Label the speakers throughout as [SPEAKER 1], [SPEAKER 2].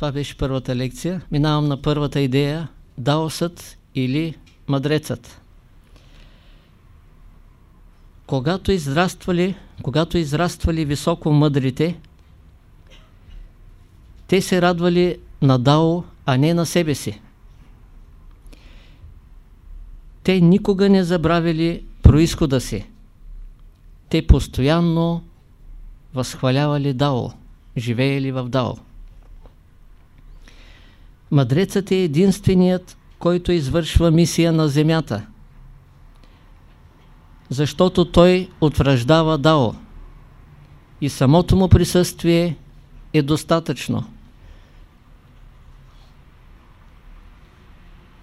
[SPEAKER 1] Това беше първата лекция. Минавам на първата идея. Даосът или мъдрецът. Когато израствали, когато израствали високо мъдрите, те се радвали на Дао, а не на себе си. Те никога не забравили происхода си. Те постоянно възхвалявали Дао, живеели в Дао. Мъдрецът е единственият, който извършва мисия на земята, защото той утвърждава Дао и самото му присъствие е достатъчно.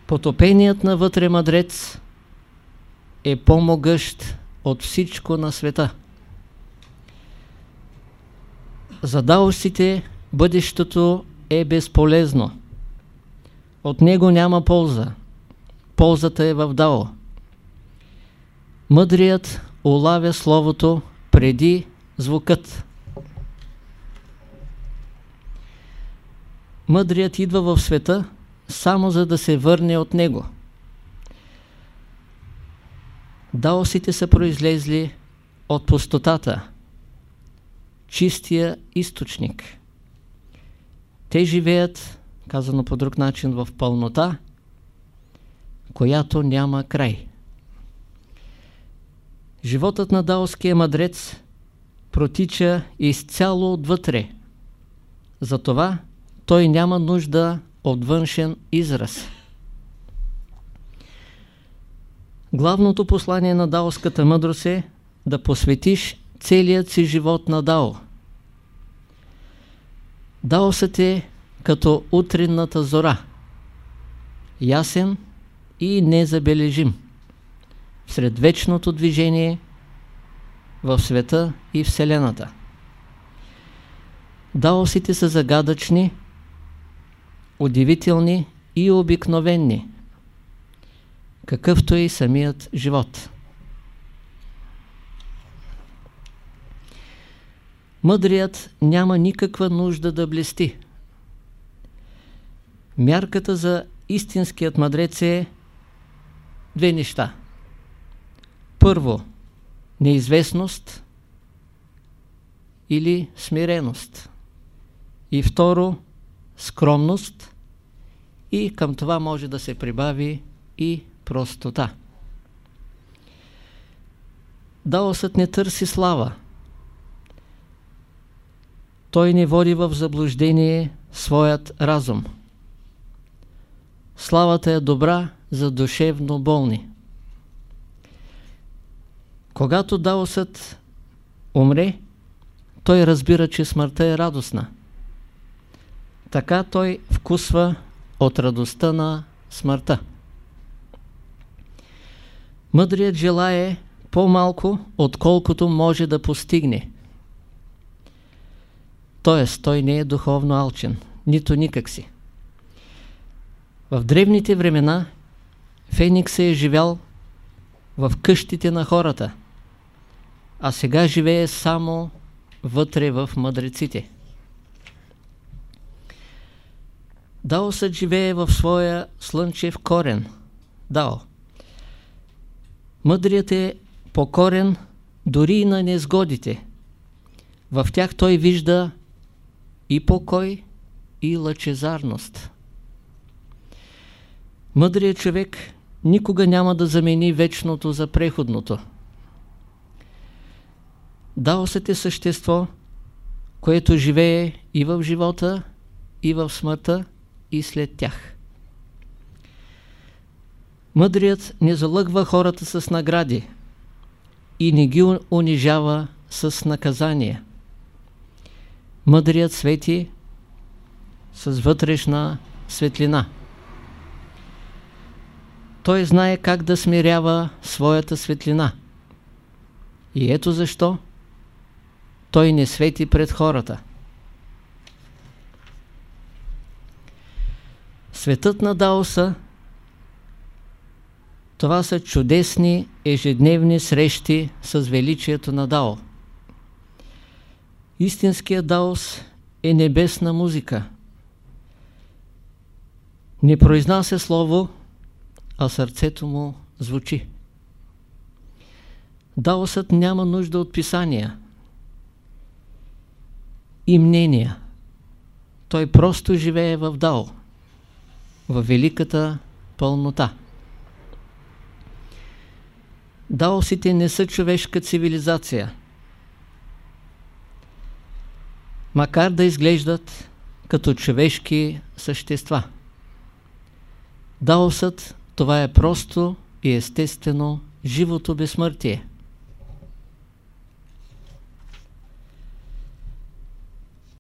[SPEAKER 1] Потопеният навътре мъдрец е по-могъщ от всичко на света. За даосите бъдещето е безполезно. От него няма полза. Ползата е в дао. Мъдрият улавя словото преди звукът. Мъдрият идва в света само за да се върне от него. Даосите са произлезли от пустотата, чистия източник. Те живеят, казано по друг начин, в пълнота, която няма край. Животът на даоския мъдрец протича изцяло отвътре. Затова той няма нужда от външен израз. Главното послание на даоската мъдрост е да посветиш целият си живот на дао. Даосът е като утринната зора, ясен и незабележим, сред вечното движение в света и Вселената. Даосите са загадъчни, удивителни и обикновени, какъвто е и самият живот. Мъдрият няма никаква нужда да блести. Мярката за истинският мъдрец е две неща. Първо, неизвестност или смиреност. И второ, скромност и към това може да се прибави и простота. Даосът не търси слава. Той не води в заблуждение своят разум. Славата е добра за душевно болни. Когато Даосът умре, той разбира, че смъртта е радостна. Така той вкусва от радостта на смъртта. Мъдрият желае по-малко, отколкото може да постигне. Тоест, той не е духовно алчен, нито никак си. В древните времена Феникс е живял в къщите на хората, а сега живее само вътре в мъдреците. Даосът живее в своя слънчев корен. Дао. Мъдрият е покорен дори и на незгодите. В тях той вижда и покой, и лъчезарност. Мъдрият човек никога няма да замени вечното за преходното. Даосът е същество, което живее и в живота, и в смъртта, и след тях. Мъдрият не залъгва хората с награди и не ги унижава с наказания. Мъдрият свети с вътрешна светлина. Той знае как да смирява своята светлина. И ето защо той не свети пред хората. Светът на Даоса това са чудесни ежедневни срещи с величието на Дао. Истинският Даос е небесна музика. Не произнася слово, а сърцето му звучи. Даосът няма нужда от писания и мнения. Той просто живее в Дао, в великата пълнота. Даосите не са човешка цивилизация. Макар да изглеждат като човешки същества. Даосът това е просто и естествено живото безсмъртие.